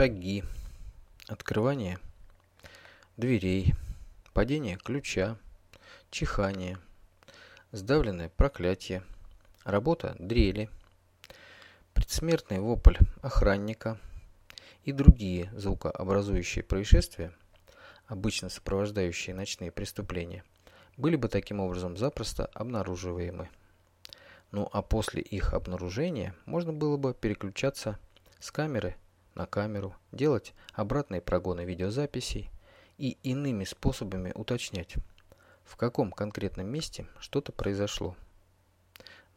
шаги, открывание дверей, падение ключа, чихание, сдавленное проклятие, работа дрели, предсмертный вопль охранника и другие звукообразующие происшествия, обычно сопровождающие ночные преступления, были бы таким образом запросто обнаруживаемы. Ну а после их обнаружения можно было бы переключаться с камеры на камеру, делать обратные прогоны видеозаписей и иными способами уточнять, в каком конкретном месте что-то произошло.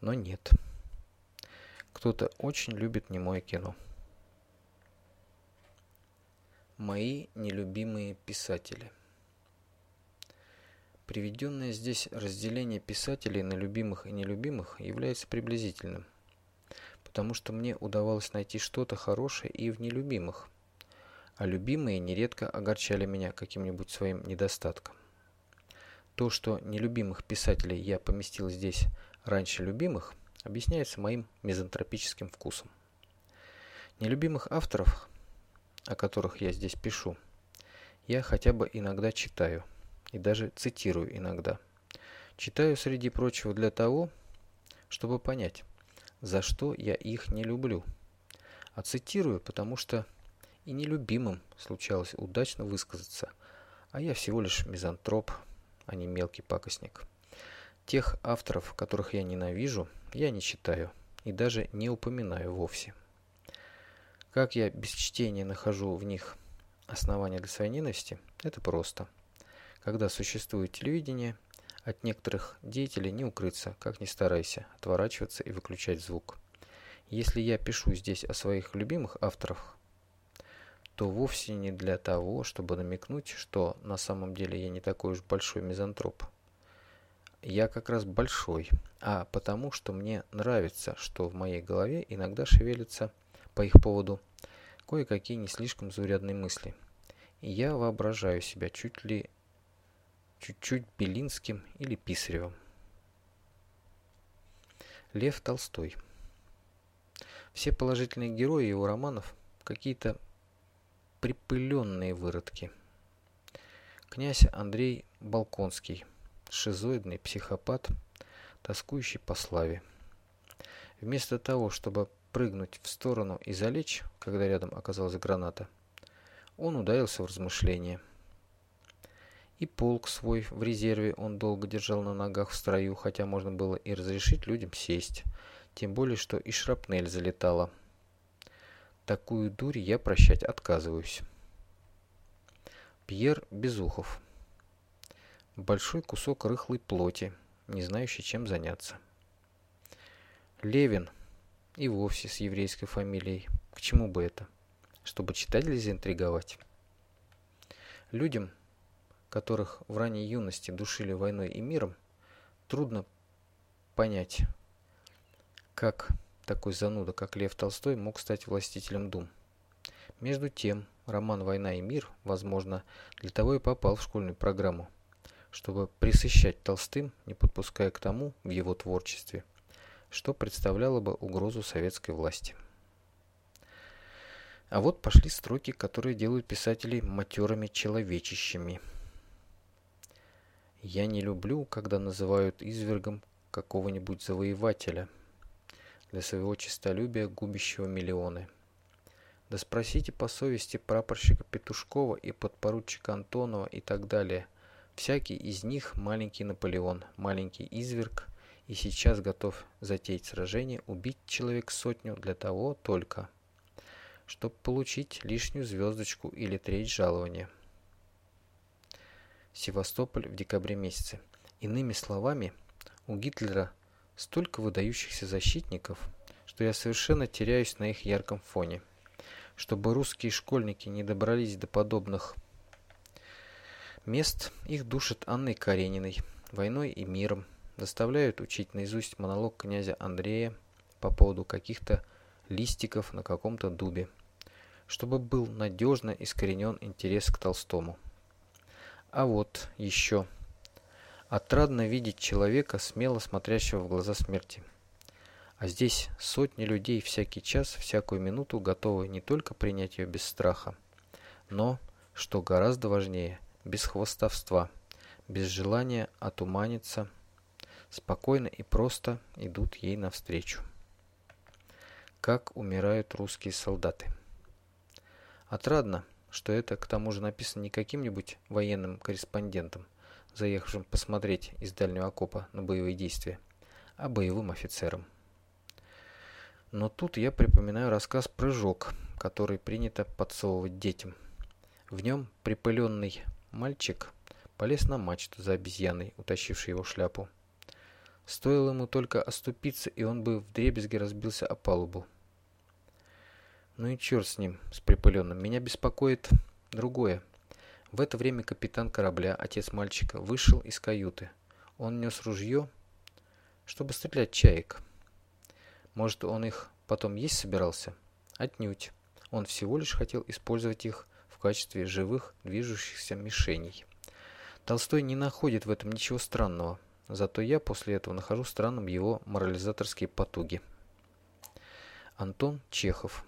Но нет. Кто-то очень любит немое кино. Мои нелюбимые писатели – Приведенное здесь разделение писателей на любимых и нелюбимых является приблизительным, потому что мне удавалось найти что-то хорошее и в нелюбимых, а любимые нередко огорчали меня каким-нибудь своим недостатком. То, что нелюбимых писателей я поместил здесь раньше любимых, объясняется моим мизантропическим вкусом. Нелюбимых авторов, о которых я здесь пишу, я хотя бы иногда читаю – и даже цитирую иногда. Читаю, среди прочего, для того, чтобы понять, за что я их не люблю. А цитирую, потому что и нелюбимым случалось удачно высказаться, а я всего лишь мизантроп, а не мелкий пакостник. Тех авторов, которых я ненавижу, я не читаю и даже не упоминаю вовсе. Как я без чтения нахожу в них основания для своей ненависти, это просто – когда существует телевидение, от некоторых деятелей не укрыться, как ни старайся, отворачиваться и выключать звук. Если я пишу здесь о своих любимых авторах, то вовсе не для того, чтобы намекнуть, что на самом деле я не такой уж большой мизантроп. Я как раз большой, а потому что мне нравится, что в моей голове иногда шевелятся по их поводу кое-какие не слишком заурядные мысли. И я воображаю себя чуть ли чуть-чуть Белинским или Писаревым. Лев Толстой. Все положительные герои его романов какие-то припыленные выродки. Князь Андрей Балконский, шизоидный психопат, тоскующий по славе. Вместо того, чтобы прыгнуть в сторону и залечь, когда рядом оказалась граната, он ударился в размышления – и полк свой в резерве он долго держал на ногах в строю, хотя можно было и разрешить людям сесть. Тем более, что и шрапнель залетала. Такую дурь я прощать отказываюсь. Пьер Безухов. Большой кусок рыхлой плоти, не знающий, чем заняться. Левин. И вовсе с еврейской фамилией. К чему бы это? Чтобы читателей заинтриговать. Людям, которых в ранней юности душили войной и миром, трудно понять, как такой зануда, как Лев Толстой, мог стать властителем дум. Между тем, роман «Война и мир», возможно, для того и попал в школьную программу, чтобы присыщать Толстым, не подпуская к тому в его творчестве, что представляло бы угрозу советской власти. А вот пошли строки, которые делают писателей матерыми человечищами – я не люблю, когда называют извергом какого-нибудь завоевателя, для своего честолюбия губящего миллионы. Да спросите по совести прапорщика Петушкова и подпоручика Антонова и так далее. Всякий из них маленький Наполеон, маленький изверг, и сейчас готов затеять сражение, убить человек сотню для того только, чтобы получить лишнюю звездочку или треть жалования. Севастополь в декабре месяце. Иными словами, у Гитлера столько выдающихся защитников, что я совершенно теряюсь на их ярком фоне. Чтобы русские школьники не добрались до подобных мест, их душат Анной Карениной, войной и миром, заставляют учить наизусть монолог князя Андрея по поводу каких-то листиков на каком-то дубе, чтобы был надежно искоренен интерес к Толстому. А вот еще. Отрадно видеть человека, смело смотрящего в глаза смерти. А здесь сотни людей всякий час, всякую минуту готовы не только принять ее без страха, но, что гораздо важнее, без хвостовства, без желания отуманиться, спокойно и просто идут ей навстречу. Как умирают русские солдаты. Отрадно, что это к тому же написано не каким-нибудь военным корреспондентом, заехавшим посмотреть из дальнего окопа на боевые действия, а боевым офицером. Но тут я припоминаю рассказ «Прыжок», который принято подсовывать детям. В нем припыленный мальчик полез на мачту за обезьяной, утащившей его шляпу. Стоило ему только оступиться, и он бы вдребезги разбился о палубу. Ну и черт с ним, с припыленным. Меня беспокоит другое. В это время капитан корабля, отец мальчика, вышел из каюты. Он нес ружье, чтобы стрелять чаек. Может, он их потом есть собирался? Отнюдь. Он всего лишь хотел использовать их в качестве живых движущихся мишеней. Толстой не находит в этом ничего странного, зато я после этого нахожу странным его морализаторские потуги. Антон Чехов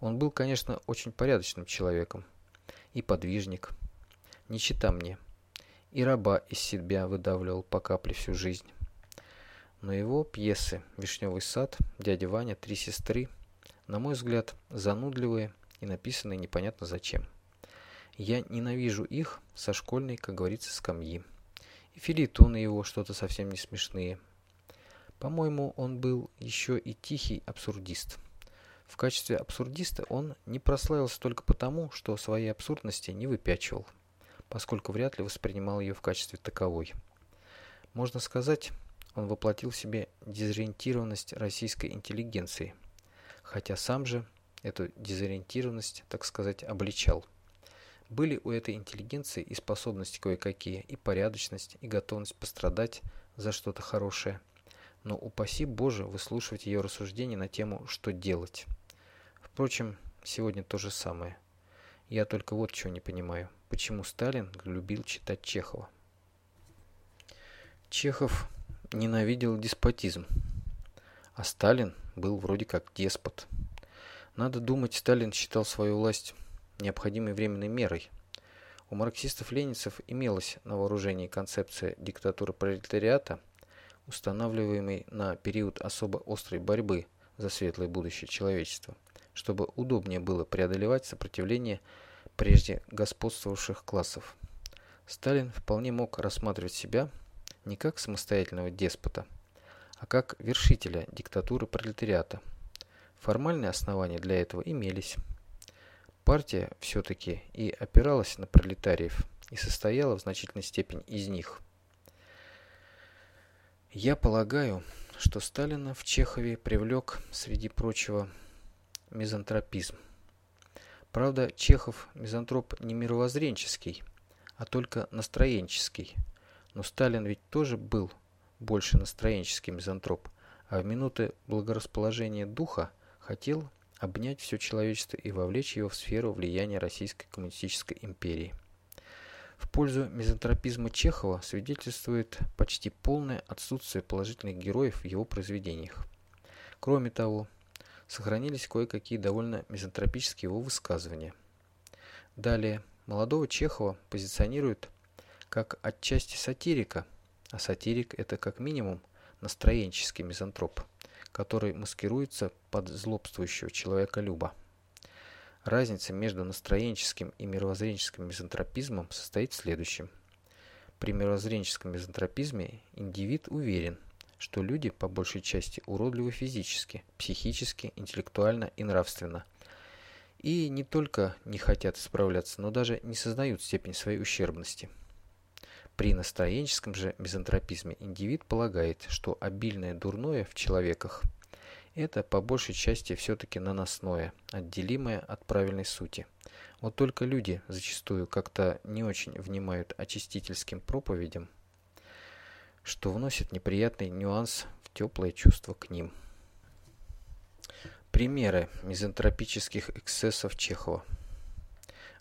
Он был, конечно, очень порядочным человеком, и подвижник. Не чита мне. И раба из себя выдавливал по капле всю жизнь. Но его пьесы «Вишневый сад», «Дядя Ваня», «Три сестры», на мой взгляд, занудливые и написанные непонятно зачем. Я ненавижу их со школьной, как говорится, скамьи. И филитоны его что-то совсем не смешные. По-моему, он был еще и тихий абсурдист. В качестве абсурдиста он не прославился только потому, что своей абсурдности не выпячивал, поскольку вряд ли воспринимал ее в качестве таковой. Можно сказать, он воплотил в себе дезориентированность российской интеллигенции, хотя сам же эту дезориентированность, так сказать, обличал. Были у этой интеллигенции и способности кое-какие, и порядочность, и готовность пострадать за что-то хорошее. Но упаси Боже выслушивать ее рассуждения на тему «что делать?». Впрочем, сегодня то же самое. Я только вот чего не понимаю. Почему Сталин любил читать Чехова? Чехов ненавидел деспотизм, а Сталин был вроде как деспот. Надо думать, Сталин считал свою власть необходимой временной мерой. У марксистов-ленинцев имелась на вооружении концепция диктатуры пролетариата, устанавливаемой на период особо острой борьбы за светлое будущее человечества – чтобы удобнее было преодолевать сопротивление прежде господствовавших классов. Сталин вполне мог рассматривать себя не как самостоятельного деспота, а как вершителя диктатуры пролетариата. Формальные основания для этого имелись. Партия все-таки и опиралась на пролетариев и состояла в значительной степени из них. Я полагаю, что Сталина в Чехове привлек, среди прочего, мизантропизм. Правда, Чехов мизантроп не мировоззренческий, а только настроенческий. Но Сталин ведь тоже был больше настроенческий мизантроп, а в минуты благорасположения духа хотел обнять все человечество и вовлечь его в сферу влияния Российской коммунистической империи. В пользу мизантропизма Чехова свидетельствует почти полное отсутствие положительных героев в его произведениях. Кроме того, сохранились кое-какие довольно мизантропические его высказывания. Далее, молодого Чехова позиционируют как отчасти сатирика, а сатирик – это как минимум настроенческий мизантроп, который маскируется под злобствующего человека-люба. Разница между настроенческим и мировоззренческим мизантропизмом состоит в следующем. При мировоззренческом мизантропизме индивид уверен, что люди по большей части уродливы физически, психически, интеллектуально и нравственно. И не только не хотят исправляться, но даже не сознают степень своей ущербности. При настроенческом же мизантропизме индивид полагает, что обильное дурное в человеках – это по большей части все-таки наносное, отделимое от правильной сути. Вот только люди зачастую как-то не очень внимают очистительским проповедям, что вносит неприятный нюанс в теплое чувство к ним. Примеры мизантропических эксцессов Чехова.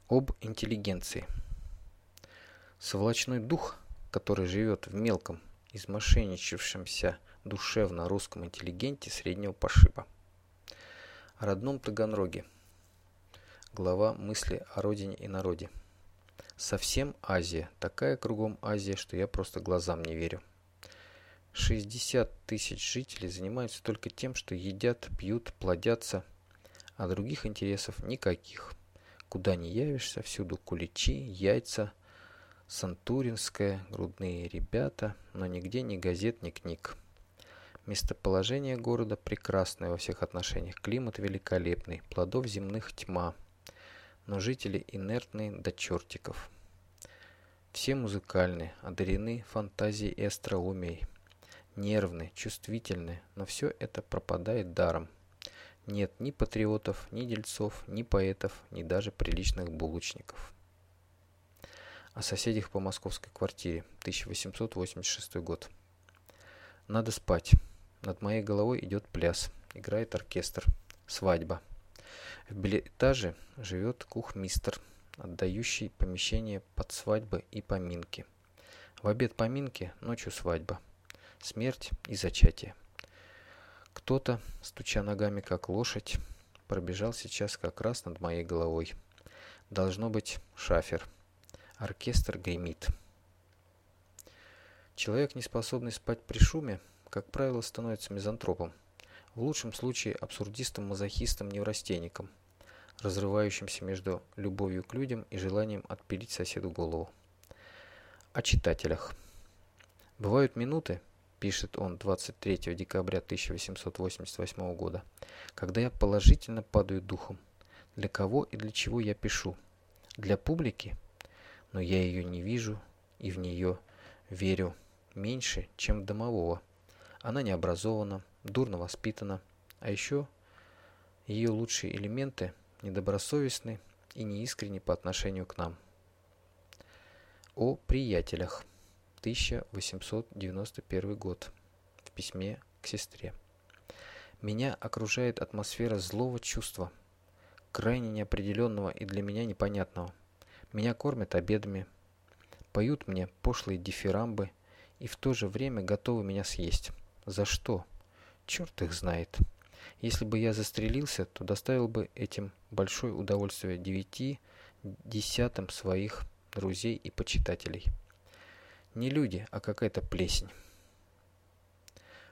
Об интеллигенции. Сволочной дух, который живет в мелком, измошенничавшемся душевно русском интеллигенте среднего пошиба. О родном Таганроге. Глава мысли о родине и народе. Совсем Азия. Такая кругом Азия, что я просто глазам не верю. 60 тысяч жителей занимаются только тем, что едят, пьют, плодятся, а других интересов никаких. Куда ни явишься, всюду куличи, яйца, сантуринская, грудные ребята, но нигде ни газет, ни книг. Местоположение города прекрасное во всех отношениях, климат великолепный, плодов земных тьма, но жители инертные до чертиков. Все музыкальны, одарены фантазией и остроумией нервны, чувствительны, но все это пропадает даром. Нет ни патриотов, ни дельцов, ни поэтов, ни даже приличных булочников. О соседях по московской квартире, 1886 год. Надо спать. Над моей головой идет пляс. Играет оркестр. Свадьба. В билетаже живет кухмистер, отдающий помещение под свадьбы и поминки. В обед поминки, ночью свадьба смерть и зачатие. Кто-то, стуча ногами как лошадь, пробежал сейчас как раз над моей головой. Должно быть шафер. Оркестр гремит. Человек, не способный спать при шуме, как правило, становится мизантропом. В лучшем случае абсурдистом-мазохистом, неврастенником, разрывающимся между любовью к людям и желанием отпилить соседу голову. О читателях. Бывают минуты, пишет он 23 декабря 1888 года, когда я положительно падаю духом. Для кого и для чего я пишу? Для публики? Но я ее не вижу и в нее верю меньше, чем в домового. Она не образована, дурно воспитана, а еще ее лучшие элементы недобросовестны и неискренни по отношению к нам. О приятелях. 1891 год. В письме к сестре. Меня окружает атмосфера злого чувства, крайне неопределенного и для меня непонятного. Меня кормят обедами, поют мне пошлые дифирамбы и в то же время готовы меня съесть. За что? Черт их знает. Если бы я застрелился, то доставил бы этим большое удовольствие девяти десятым своих друзей и почитателей. Не люди, а какая-то плесень.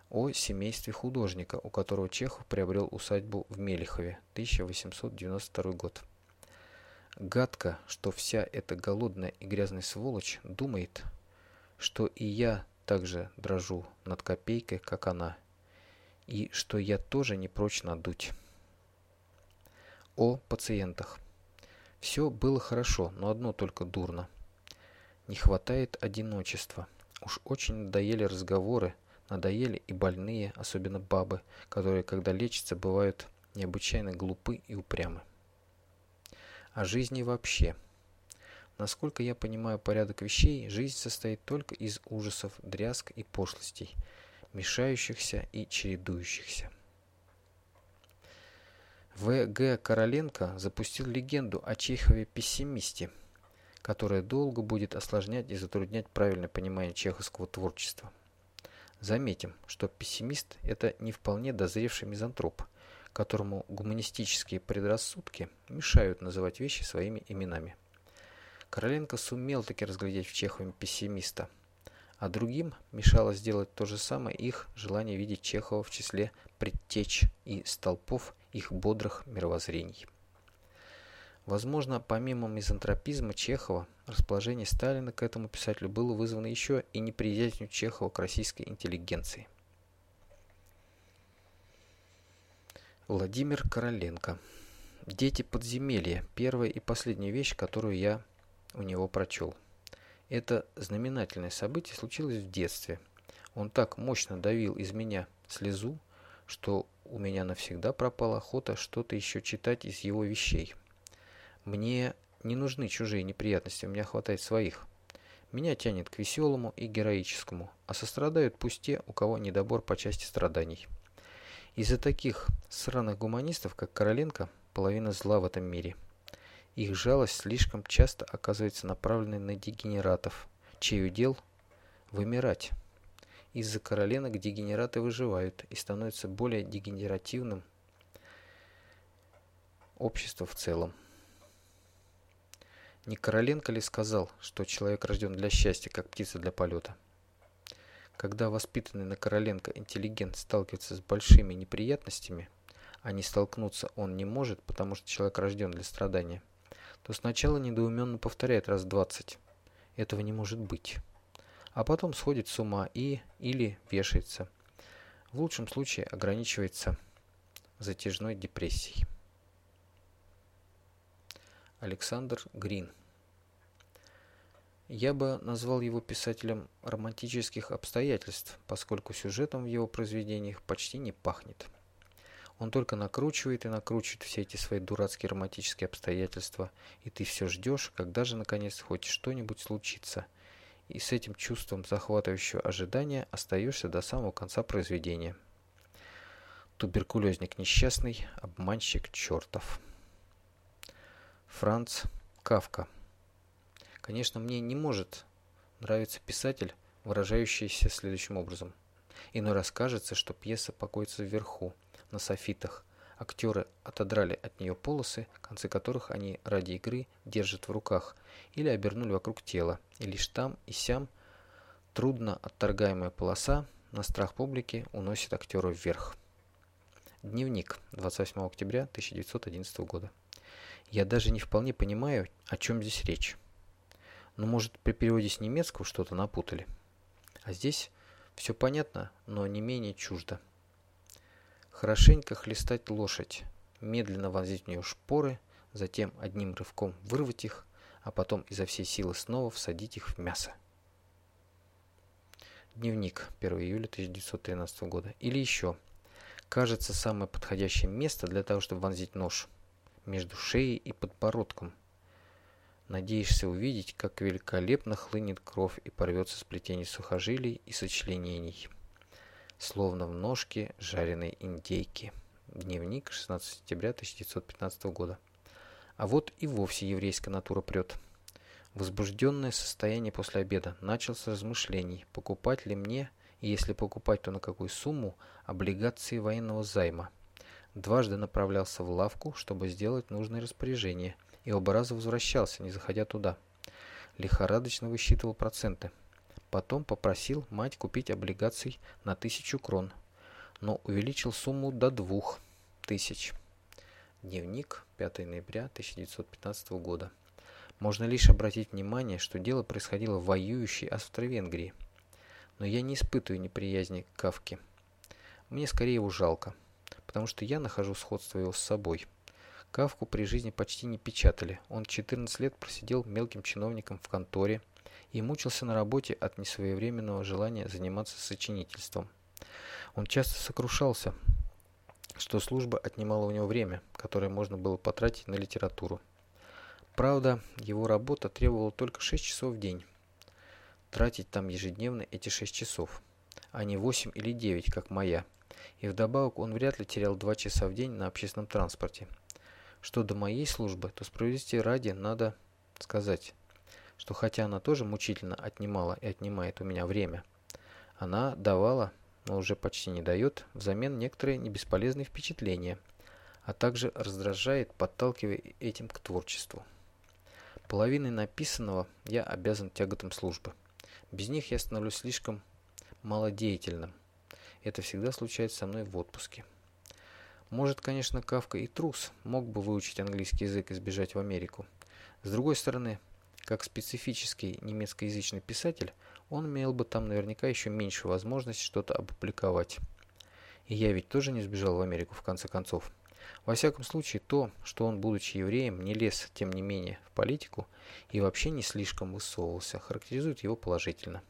О семействе художника, у которого Чехов приобрел усадьбу в Мелихове, 1892 год. Гадко, что вся эта голодная и грязная сволочь думает, что и я также дрожу над копейкой, как она, и что я тоже не прочь надуть. О пациентах. Все было хорошо, но одно только дурно. Не хватает одиночества. Уж очень надоели разговоры, надоели и больные, особенно бабы, которые, когда лечатся, бывают необычайно глупы и упрямы. О жизни вообще. Насколько я понимаю порядок вещей, жизнь состоит только из ужасов, дрязг и пошлостей, мешающихся и чередующихся. В. Г. Короленко запустил легенду о Чехове-пессимисте – которое долго будет осложнять и затруднять правильное понимание чеховского творчества. Заметим, что пессимист – это не вполне дозревший мизантроп, которому гуманистические предрассудки мешают называть вещи своими именами. Короленко сумел таки разглядеть в Чехове пессимиста, а другим мешало сделать то же самое их желание видеть Чехова в числе предтеч и столпов их бодрых мировоззрений. Возможно, помимо мизантропизма Чехова, расположение Сталина к этому писателю было вызвано еще и неприязнью Чехова к российской интеллигенции. Владимир Короленко. «Дети подземелья» – первая и последняя вещь, которую я у него прочел. Это знаменательное событие случилось в детстве. Он так мощно давил из меня слезу, что у меня навсегда пропала охота что-то еще читать из его вещей. Мне не нужны чужие неприятности, у меня хватает своих. Меня тянет к веселому и героическому, а сострадают пусть те, у кого недобор по части страданий. Из-за таких сраных гуманистов, как Короленко, половина зла в этом мире. Их жалость слишком часто оказывается направленной на дегенератов, чей удел – вымирать. из-за короленок дегенераты выживают и становятся более дегенеративным общество в целом. Не Короленко ли сказал, что человек рожден для счастья, как птица для полета? Когда воспитанный на Короленко интеллигент сталкивается с большими неприятностями, а не столкнуться он не может, потому что человек рожден для страдания, то сначала недоуменно повторяет раз двадцать «этого не может быть», а потом сходит с ума и или вешается. В лучшем случае ограничивается затяжной депрессией. Александр Грин я бы назвал его писателем романтических обстоятельств, поскольку сюжетом в его произведениях почти не пахнет. Он только накручивает и накручивает все эти свои дурацкие романтические обстоятельства, и ты все ждешь, когда же наконец хоть что-нибудь случится. И с этим чувством захватывающего ожидания остаешься до самого конца произведения. Туберкулезник несчастный, обманщик чертов. Франц Кавка Конечно, мне не может нравиться писатель, выражающийся следующим образом. Иной раз кажется, что пьеса покоится вверху, на софитах. Актеры отодрали от нее полосы, концы которых они ради игры держат в руках, или обернули вокруг тела, и лишь там и сям трудно отторгаемая полоса на страх публики уносит актера вверх. Дневник 28 октября 1911 года. Я даже не вполне понимаю, о чем здесь речь. Ну, может, при переводе с немецкого что-то напутали. А здесь все понятно, но не менее чуждо. Хорошенько хлестать лошадь, медленно вонзить в нее шпоры, затем одним рывком вырвать их, а потом изо всей силы снова всадить их в мясо. Дневник 1 июля 1913 года. Или еще. Кажется, самое подходящее место для того, чтобы вонзить нож между шеей и подбородком – Надеешься увидеть, как великолепно хлынет кровь и порвется сплетение сухожилий и сочленений, словно в ножке жареной индейки. Дневник 16 сентября 1915 года. А вот и вовсе еврейская натура прет. Возбужденное состояние после обеда. Начал с размышлений, покупать ли мне, и если покупать, то на какую сумму, облигации военного займа. Дважды направлялся в лавку, чтобы сделать нужное распоряжение – и оба раза возвращался, не заходя туда. Лихорадочно высчитывал проценты. Потом попросил мать купить облигаций на тысячу крон, но увеличил сумму до двух тысяч. Дневник 5 ноября 1915 года. Можно лишь обратить внимание, что дело происходило в воюющей Австро-Венгрии. Но я не испытываю неприязни к Кавке. Мне скорее его жалко, потому что я нахожу сходство его с собой. Кавку при жизни почти не печатали. Он 14 лет просидел мелким чиновником в конторе и мучился на работе от несвоевременного желания заниматься сочинительством. Он часто сокрушался, что служба отнимала у него время, которое можно было потратить на литературу. Правда, его работа требовала только 6 часов в день. Тратить там ежедневно эти 6 часов, а не 8 или 9, как моя. И вдобавок он вряд ли терял 2 часа в день на общественном транспорте – что до моей службы, то справедливости ради надо сказать, что хотя она тоже мучительно отнимала и отнимает у меня время, она давала, но уже почти не дает, взамен некоторые небесполезные впечатления, а также раздражает, подталкивая этим к творчеству. Половиной написанного я обязан тяготам службы. Без них я становлюсь слишком малодеятельным. Это всегда случается со мной в отпуске. Может, конечно, Кавка и трус, мог бы выучить английский язык и сбежать в Америку. С другой стороны, как специфический немецкоязычный писатель, он имел бы там наверняка еще меньшую возможность что-то опубликовать. И я ведь тоже не сбежал в Америку в конце концов. Во всяком случае, то, что он, будучи евреем, не лез, тем не менее, в политику и вообще не слишком высовывался, характеризует его положительно.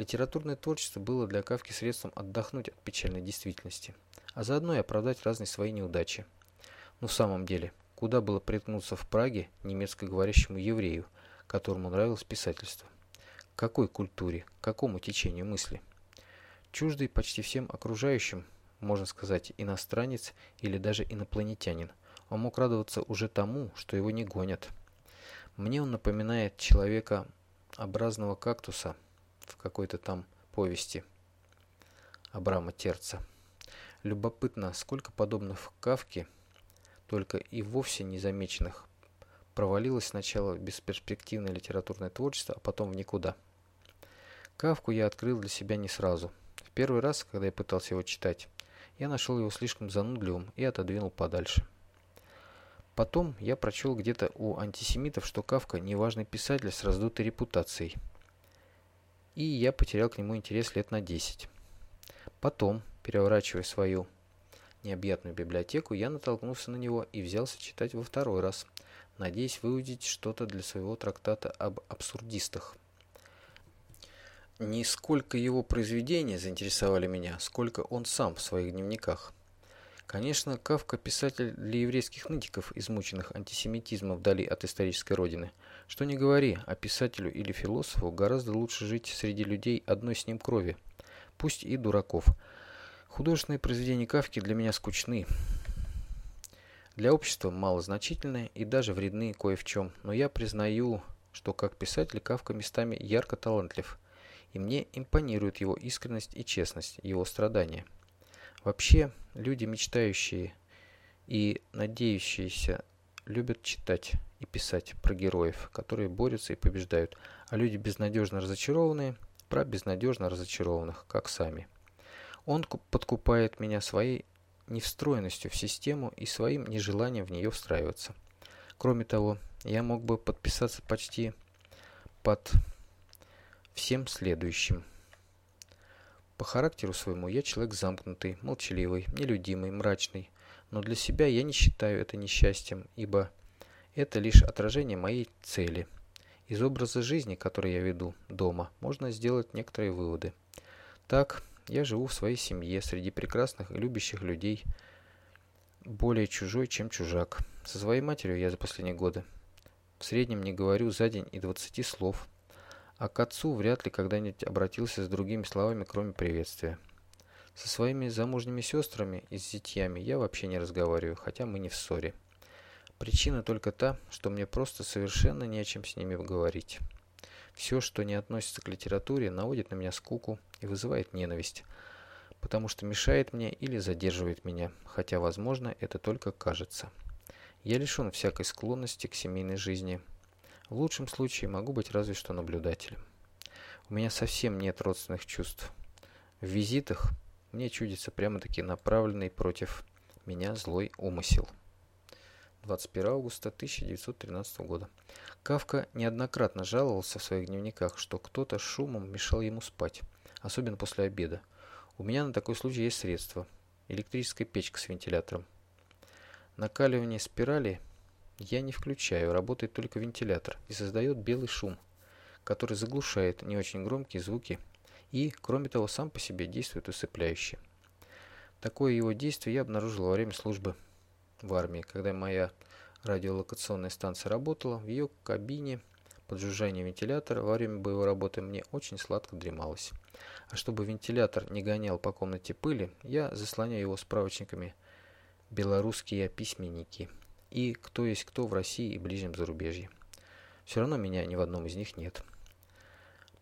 Литературное творчество было для Кавки средством отдохнуть от печальной действительности – а заодно и оправдать разные свои неудачи. Но в самом деле, куда было приткнуться в Праге немецкоговорящему еврею, которому нравилось писательство? К какой культуре, к какому течению мысли? Чуждый почти всем окружающим, можно сказать, иностранец или даже инопланетянин, он мог радоваться уже тому, что его не гонят. Мне он напоминает человека образного кактуса в какой-то там повести – Абрама Терца. Любопытно, сколько подобных Кавке, только и вовсе незамеченных, провалилось сначала в бесперспективное литературное творчество, а потом в никуда. Кавку я открыл для себя не сразу. В первый раз, когда я пытался его читать, я нашел его слишком занудливым и отодвинул подальше. Потом я прочел где-то у антисемитов, что Кавка – неважный писатель с раздутой репутацией. И я потерял к нему интерес лет на 10. Потом, переворачивая свою необъятную библиотеку, я натолкнулся на него и взялся читать во второй раз, надеясь выудить что-то для своего трактата об абсурдистах. Не сколько его произведения заинтересовали меня, сколько он сам в своих дневниках. Конечно, Кавка – писатель для еврейских нытиков, измученных антисемитизмом вдали от исторической родины. Что не говори, а писателю или философу гораздо лучше жить среди людей одной с ним крови, пусть и дураков. Художественные произведения Кавки для меня скучны. Для общества малозначительны и даже вредны кое в чем, но я признаю, что как писатель Кавка местами ярко талантлив – и мне импонирует его искренность и честность, его страдания. Вообще, люди, мечтающие и надеющиеся, любят читать и писать про героев, которые борются и побеждают, а люди безнадежно разочарованные про безнадежно разочарованных, как сами. Он подкупает меня своей невстроенностью в систему и своим нежеланием в нее встраиваться. Кроме того, я мог бы подписаться почти под всем следующим. По характеру своему я человек замкнутый, молчаливый, нелюдимый, мрачный, но для себя я не считаю это несчастьем, ибо это лишь отражение моей цели. Из образа жизни, который я веду дома, можно сделать некоторые выводы. Так, я живу в своей семье, среди прекрасных и любящих людей, более чужой, чем чужак. Со своей матерью я за последние годы в среднем не говорю за день и 20 слов – а к отцу вряд ли когда-нибудь обратился с другими словами, кроме приветствия. Со своими замужними сестрами и с зятьями я вообще не разговариваю, хотя мы не в ссоре. Причина только та, что мне просто совершенно не о чем с ними говорить. Все, что не относится к литературе, наводит на меня скуку и вызывает ненависть, потому что мешает мне или задерживает меня, хотя, возможно, это только кажется. Я лишен всякой склонности к семейной жизни, в лучшем случае могу быть разве что наблюдателем. У меня совсем нет родственных чувств. В визитах мне чудится прямо-таки направленный против меня злой умысел. 21 августа 1913 года. Кавка неоднократно жаловался в своих дневниках, что кто-то шумом мешал ему спать, особенно после обеда. У меня на такой случай есть средство. Электрическая печка с вентилятором. Накаливание спирали я не включаю, работает только вентилятор и создает белый шум, который заглушает не очень громкие звуки и, кроме того, сам по себе действует усыпляюще. Такое его действие я обнаружил во время службы в армии, когда моя радиолокационная станция работала, в ее кабине под жужжание вентилятора во время боевой работы мне очень сладко дремалось. А чтобы вентилятор не гонял по комнате пыли, я заслоняю его справочниками «Белорусские письменники» и кто есть кто в России и ближнем зарубежье. Все равно меня ни в одном из них нет.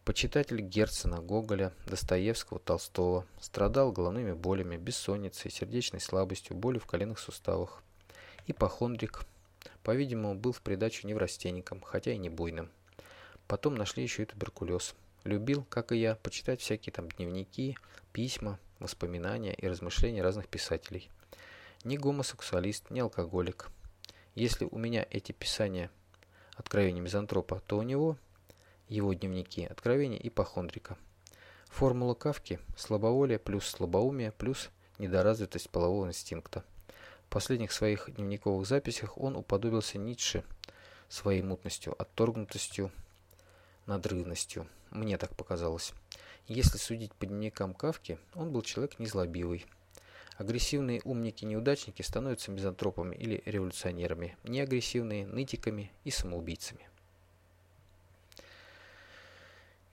Почитатель Герцена, Гоголя, Достоевского, Толстого страдал головными болями, бессонницей, сердечной слабостью, болью в коленных суставах. Ипохондрик, по-видимому, был в придачу неврастенником, хотя и не буйным. Потом нашли еще и туберкулез. Любил, как и я, почитать всякие там дневники, письма, воспоминания и размышления разных писателей. Ни гомосексуалист, ни алкоголик – если у меня эти писания откровения мизантропа, то у него его дневники откровения ипохондрика. Формула Кавки – слабоволие плюс слабоумие плюс недоразвитость полового инстинкта. В последних своих дневниковых записях он уподобился Ницше своей мутностью, отторгнутостью, надрывностью. Мне так показалось. Если судить по дневникам Кавки, он был человек незлобивый, Агрессивные умники-неудачники становятся мизантропами или революционерами, неагрессивные – нытиками и самоубийцами.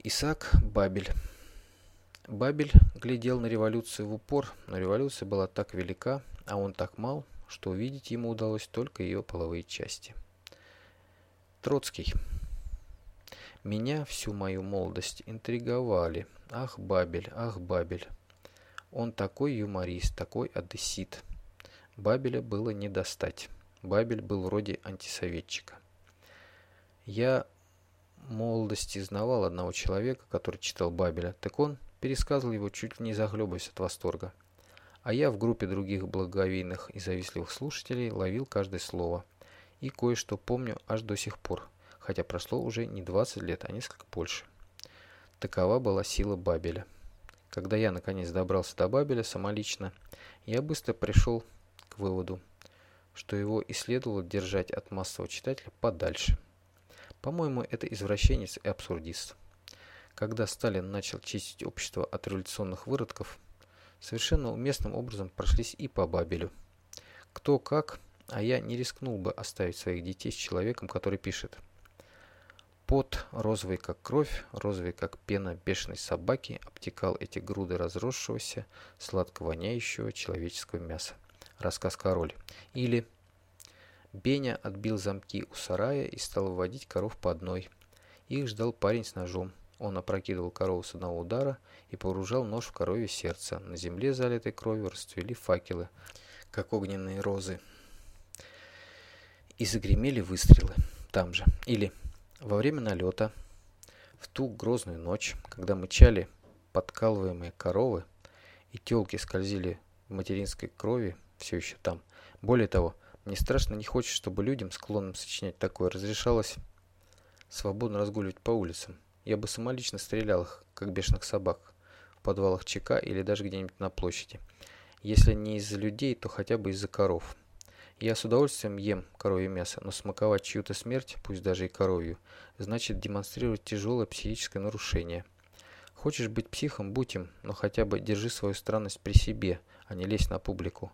Исаак Бабель Бабель глядел на революцию в упор, но революция была так велика, а он так мал, что увидеть ему удалось только ее половые части. Троцкий. Меня всю мою молодость интриговали. Ах, Бабель, ах, Бабель. Он такой юморист, такой одессит. Бабеля было не достать. Бабель был вроде антисоветчика. Я молодости знавал одного человека, который читал Бабеля, так он пересказывал его чуть ли не захлебываясь от восторга. А я в группе других благоговейных и завистливых слушателей ловил каждое слово. И кое-что помню аж до сих пор, хотя прошло уже не 20 лет, а несколько больше. Такова была сила Бабеля. Когда я наконец добрался до Бабеля самолично, я быстро пришел к выводу, что его и следовало держать от массового читателя подальше. По-моему, это извращенец и абсурдист. Когда Сталин начал чистить общество от революционных выродков, совершенно уместным образом прошлись и по Бабелю. Кто как, а я не рискнул бы оставить своих детей с человеком, который пишет – Пот, розовый как кровь, розовый как пена бешеной собаки, обтекал эти груды разросшегося, сладко воняющего человеческого мяса. Рассказ «Король». Или Беня отбил замки у сарая и стал выводить коров по одной. Их ждал парень с ножом. Он опрокидывал корову с одного удара и погружал нож в коровье сердце. На земле, залитой кровью, расцвели факелы, как огненные розы. И загремели выстрелы там же. Или во время налета, в ту грозную ночь, когда мычали подкалываемые коровы, и телки скользили в материнской крови, все еще там. Более того, мне страшно не хочется, чтобы людям, склонным сочинять такое, разрешалось свободно разгуливать по улицам. Я бы самолично стрелял их, как бешеных собак, в подвалах ЧК или даже где-нибудь на площади. Если не из-за людей, то хотя бы из-за коров. Я с удовольствием ем коровье мясо, но смаковать чью-то смерть, пусть даже и коровью, значит демонстрировать тяжелое психическое нарушение. Хочешь быть психом, будь им, но хотя бы держи свою странность при себе, а не лезь на публику.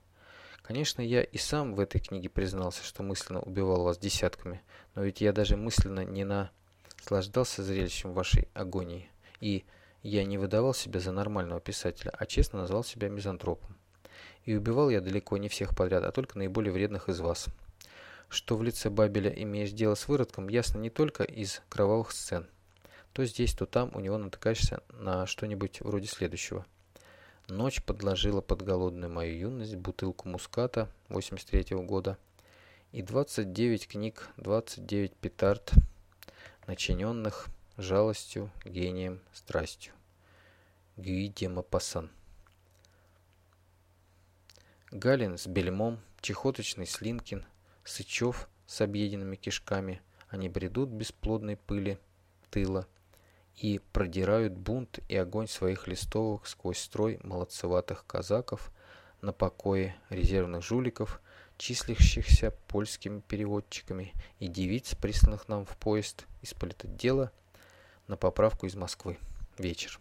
Конечно, я и сам в этой книге признался, что мысленно убивал вас десятками, но ведь я даже мысленно не наслаждался зрелищем вашей агонии. И я не выдавал себя за нормального писателя, а честно назвал себя мизантропом. И убивал я далеко не всех подряд, а только наиболее вредных из вас. Что в лице Бабеля имеешь дело с выродком, ясно не только из кровавых сцен. То здесь, то там у него натыкаешься на что-нибудь вроде следующего. Ночь подложила под голодную мою юность бутылку муската 83 -го года и 29 книг, 29 петард, начиненных жалостью, гением, страстью. Гюи де. Галин с бельмом, чехоточный Слинкин, Сычев с объеденными кишками, они бредут бесплодной пыли тыла и продирают бунт и огонь своих листовок сквозь строй молодцеватых казаков на покое резервных жуликов, числящихся польскими переводчиками и девиц, присланных нам в поезд из политотдела на поправку из Москвы. Вечер.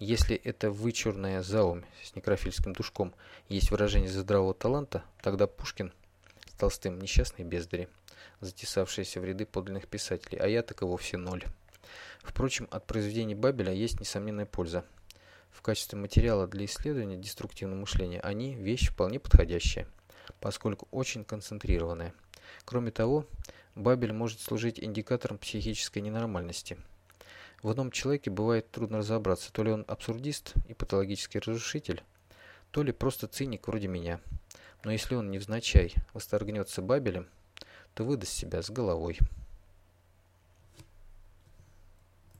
Если это вычурная заумь с некрофильским душком есть выражение здравого таланта, тогда Пушкин с Толстым несчастные бездари, затесавшиеся в ряды подлинных писателей, а я так и вовсе ноль. Впрочем, от произведений Бабеля есть несомненная польза. В качестве материала для исследования деструктивного мышления они – вещь вполне подходящая, поскольку очень концентрированная. Кроме того, Бабель может служить индикатором психической ненормальности – в одном человеке бывает трудно разобраться, то ли он абсурдист и патологический разрушитель, то ли просто циник вроде меня. Но если он невзначай восторгнется Бабелем, то выдаст себя с головой.